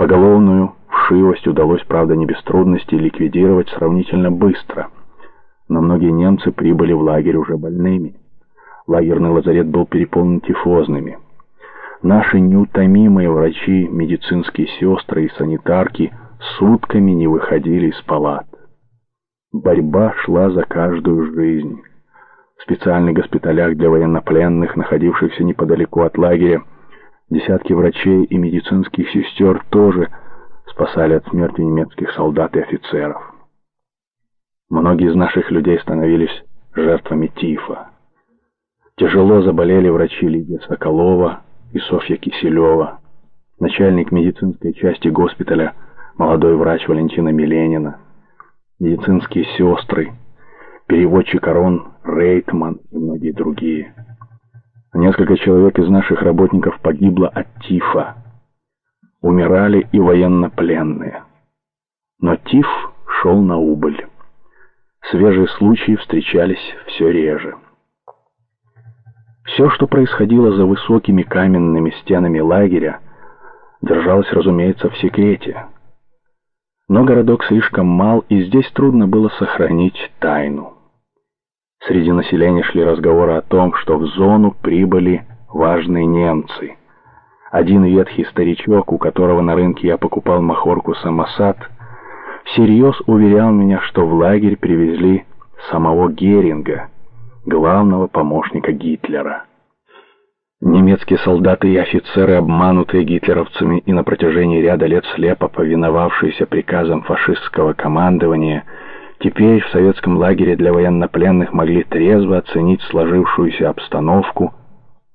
Поголовную вшивость удалось, правда, не без трудностей ликвидировать сравнительно быстро, но многие немцы прибыли в лагерь уже больными. Лагерный лазарет был переполнен тифозными. Наши неутомимые врачи, медицинские сестры и санитарки сутками не выходили из палат. Борьба шла за каждую жизнь. В специальных госпиталях для военнопленных, находившихся неподалеку от лагеря, десятки врачей и медицинских сестер тоже спасали от смерти немецких солдат и офицеров. Многие из наших людей становились жертвами тифа. Тяжело заболели врачи Лидия Соколова и Софья Киселева, начальник медицинской части госпиталя, молодой врач Валентина Миленина, медицинские сестры, переводчик Арон Рейтман и многие другие. Несколько человек из наших работников погибло от тифа. Умирали и военнопленные. Но тиф шел на убыль. Свежие случаи встречались все реже. Все, что происходило за высокими каменными стенами лагеря, держалось, разумеется, в секрете. Но городок слишком мал, и здесь трудно было сохранить тайну. Среди населения шли разговоры о том, что в зону прибыли важные немцы. Один ветхий старичок, у которого на рынке я покупал махорку самосад, всерьез уверял меня, что в лагерь привезли самого Геринга, главного помощника Гитлера. Немецкие солдаты и офицеры, обманутые гитлеровцами и на протяжении ряда лет слепо повиновавшиеся приказам фашистского командования, теперь в советском лагере для военнопленных могли трезво оценить сложившуюся обстановку,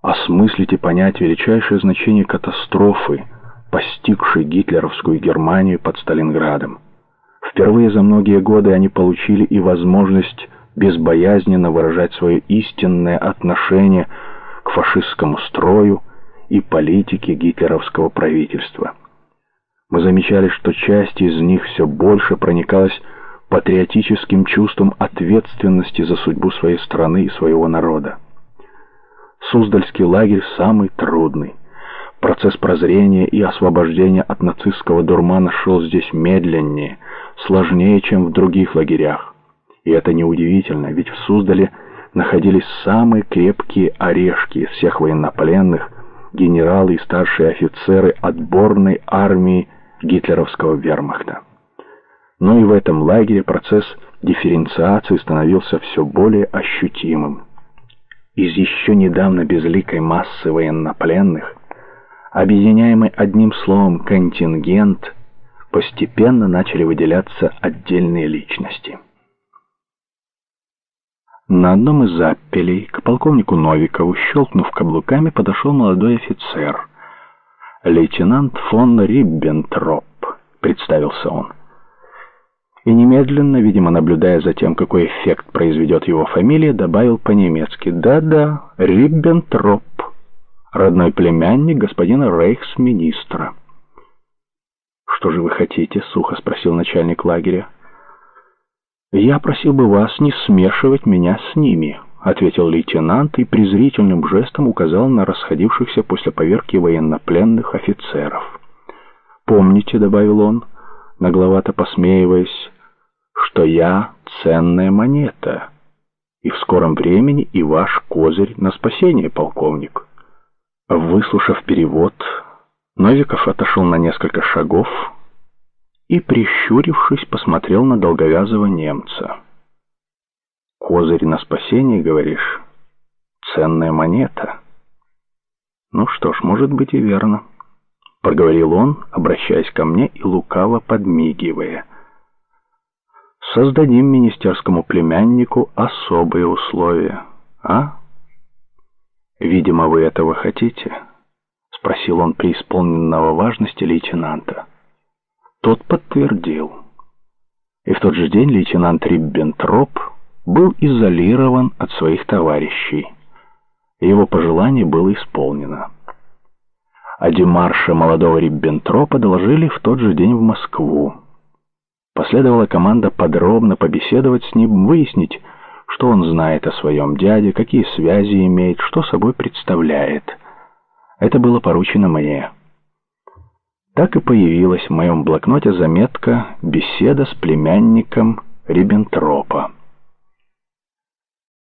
осмыслить и понять величайшее значение катастрофы, постигшей гитлеровскую Германию под Сталинградом. Впервые за многие годы они получили и возможность безбоязненно выражать свое истинное отношение к фашистскому строю и политике гитлеровского правительства. Мы замечали, что часть из них все больше проникалась патриотическим чувством ответственности за судьбу своей страны и своего народа. Суздальский лагерь самый трудный. Процесс прозрения и освобождения от нацистского дурмана шел здесь медленнее, сложнее, чем в других лагерях. И это неудивительно, ведь в Суздале находились самые крепкие орешки из всех военнопленных, генералы и старшие офицеры отборной армии гитлеровского вермахта. Но и в этом лагере процесс дифференциации становился все более ощутимым. Из еще недавно безликой массы военнопленных, объединяемый одним словом «контингент», постепенно начали выделяться отдельные личности. На одном из аппелей к полковнику Новикову, щелкнув каблуками, подошел молодой офицер. «Лейтенант фон Риббентроп», — представился он. И немедленно, видимо, наблюдая за тем, какой эффект произведет его фамилия, добавил по-немецки «Да-да, Риббентроп, родной племянник господина рейхсминистра». «Что же вы хотите?» — сухо спросил начальник лагеря. «Я просил бы вас не смешивать меня с ними», — ответил лейтенант и презрительным жестом указал на расходившихся после поверки военнопленных офицеров. «Помните», — добавил он, нагловато посмеиваясь, «что я ценная монета, и в скором времени и ваш козырь на спасение, полковник». Выслушав перевод, Новиков отошел на несколько шагов, и, прищурившись, посмотрел на долговязого немца. «Козырь на спасение, говоришь? Ценная монета?» «Ну что ж, может быть и верно», — проговорил он, обращаясь ко мне и лукаво подмигивая. «Создадим министерскому племяннику особые условия, а?» «Видимо, вы этого хотите?» — спросил он преисполненного важности лейтенанта. Тот подтвердил. И в тот же день лейтенант Риббентроп был изолирован от своих товарищей. Его пожелание было исполнено. О демарше молодого Риббентропа доложили в тот же день в Москву. Последовала команда подробно побеседовать с ним, выяснить, что он знает о своем дяде, какие связи имеет, что собой представляет. Это было поручено мне. Так и появилась в моем блокноте заметка «Беседа с племянником Риббентропа».